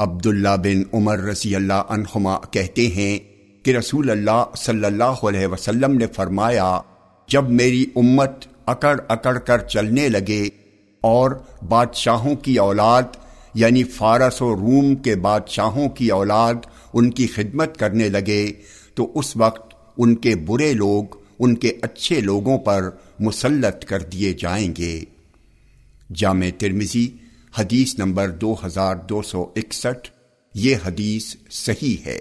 عبداللہ بن عمر رضی اللہ عنہما کہتے ہیں کہ رسول اللہ صلی اللہ علیہ وسلم نے فرمایا، جب میری امت اکڑ اکڑ کر چلنے لگے اور بادشاہوں کی اولاد یعنی فارس و روم کے بادشاہوں کی اولاد ان کی خدمت کرنے لگے، تو اس وقت ان کے برے لوگ، ان کے اچھے لوگوں پر مسلط کر دیے جائیں گے۔ جامع ترمزی حدیث نمبر دو ہزار دو سو اکسٹھ یہ حدیث صحیح ہے۔